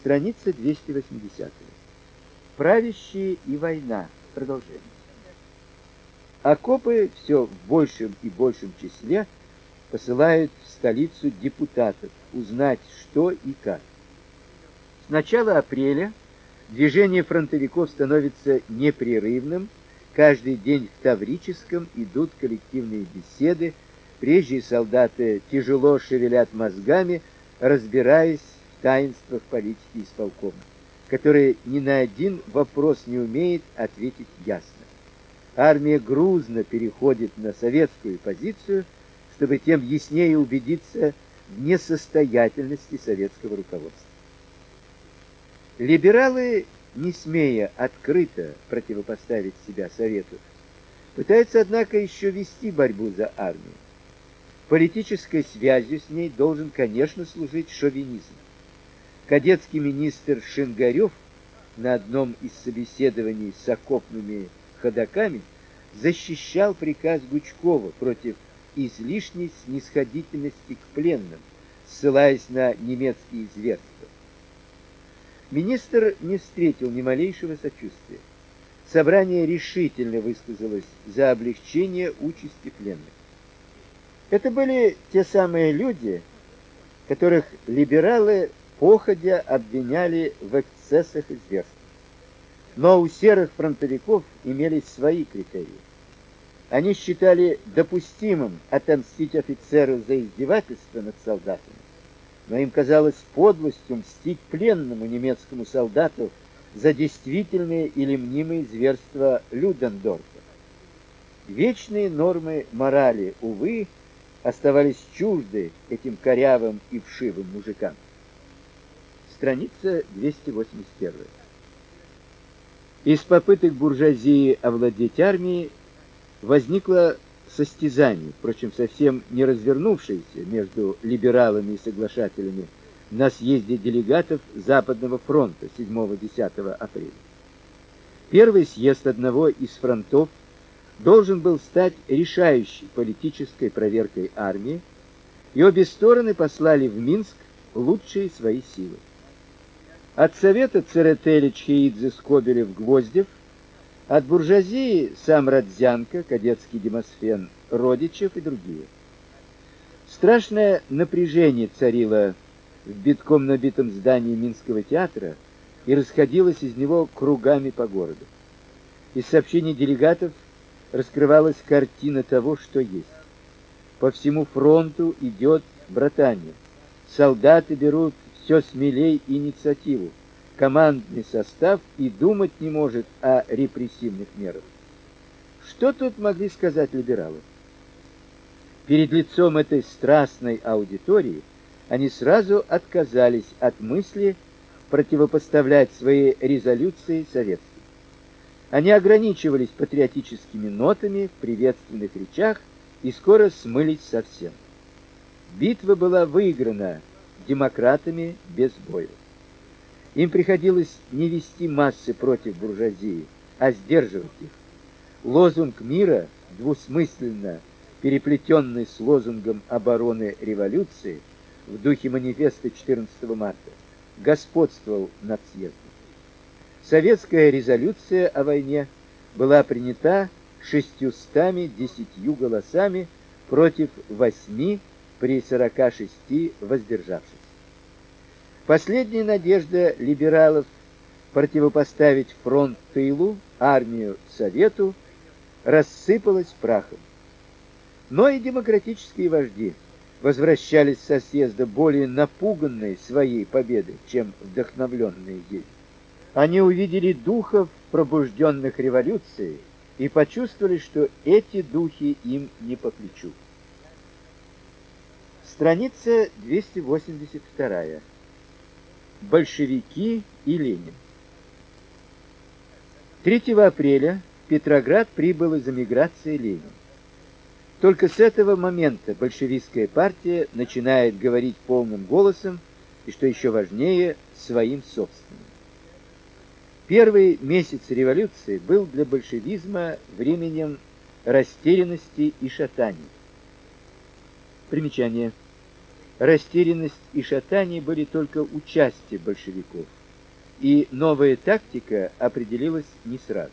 Страница 280. Правящие и война. Продолжение. Окопы все в большем и большем числе посылают в столицу депутатов узнать, что и как. С начала апреля движение фронтовиков становится непрерывным. Каждый день в Таврическом идут коллективные беседы. Прежние солдаты тяжело шевелят мозгами, разбираясь таинствах политики исполкома, который ни на один вопрос не умеет ответить ясно. Армия грузно переходит на советскую позицию, чтобы тем яснее убедиться в несостоятельности советского руководства. Либералы, не смея открыто противопоставить себя Совету, пытаются, однако, еще вести борьбу за армию. Политической связью с ней должен, конечно, служить шовинизм. Кадетский министр Шингарев на одном из собеседований с окопными ходаками защищал приказ Гучкова против излишней снисходительности к пленным, ссылаясь на немецкие зверства. Министр не встретил ни малейшего сочувствия. Собрание решительно высказалось за облегчение участи пленных. Это были те самые люди, которых либералы походя обвиняли в эксцессах и зверствах. Но у серых фронтовиков имелись свои критерии. Они считали допустимым отомстить офицеру за издевательство над солдатами, но им казалось подлостью мстить пленному немецкому солдату за действительные или мнимые зверства Людендорфа. Вечные нормы морали, увы, оставались чужды этим корявым и вшивым мужикам. Страница 281. Из попыток буржуазии овладеть армией возникло состязание, впрочем, совсем не развернувшееся между либералами и соглашателями на съезде делегатов Западного фронта 7-10 апреля. Первый съезд одного из фронтов должен был стать решающей политической проверкой армии, и обе стороны послали в Минск лучшие свои силы. От совета Церетели, Чхеидзе, Скобелев, Гвоздев – от буржуазии сам Родзянко, кадетский Демосфен, Родичев и другие. Страшное напряжение царило в битком набитом здании Минского театра и расходилось из него кругами по городу. Из сообщений делегатов раскрывалась картина того, что есть. По всему фронту идет братание. Солдаты берут все смелей инициативу командный состав и думать не может о репрессивных мерах. Что тут могли сказать либералы? Перед лицом этой страстной аудитории они сразу отказались от мысли противопоставлять свои резолюции советским. Они ограничивались патриотическими нотами в приветственных речах и скоро смылись совсем. Битва была выиграна демократами без боя. Им приходилось не вести массы против буржуазии, а сдерживать их. Лозунг мира, двусмысленно переплетенный с лозунгом обороны революции в духе манифеста 14 марта, господствовал над съездом. Советская резолюция о войне была принята 610 голосами против 8 при 46 воздержавшихся. Последняя надежда либералов противопоставить фронт тылу, армию совету рассыпалась прахом. Но и демократические вожди возвращались со съезда более напуганные своей победой, чем вдохновленные ею. Они увидели духов, пробужденных революцией, и почувствовали, что эти духи им не по плечу. Страница 282 большевики и Ленин. 3 апреля в Петроград прибыл из эмиграции Ленин. Только с этого момента большевистская партия начинает говорить полным голосом и, что еще важнее, своим собственным. Первый месяц революции был для большевизма временем растерянности и шатаний. Примечание. растерянность и шатание были только у части большевиков, и новая тактика определилась не сразу.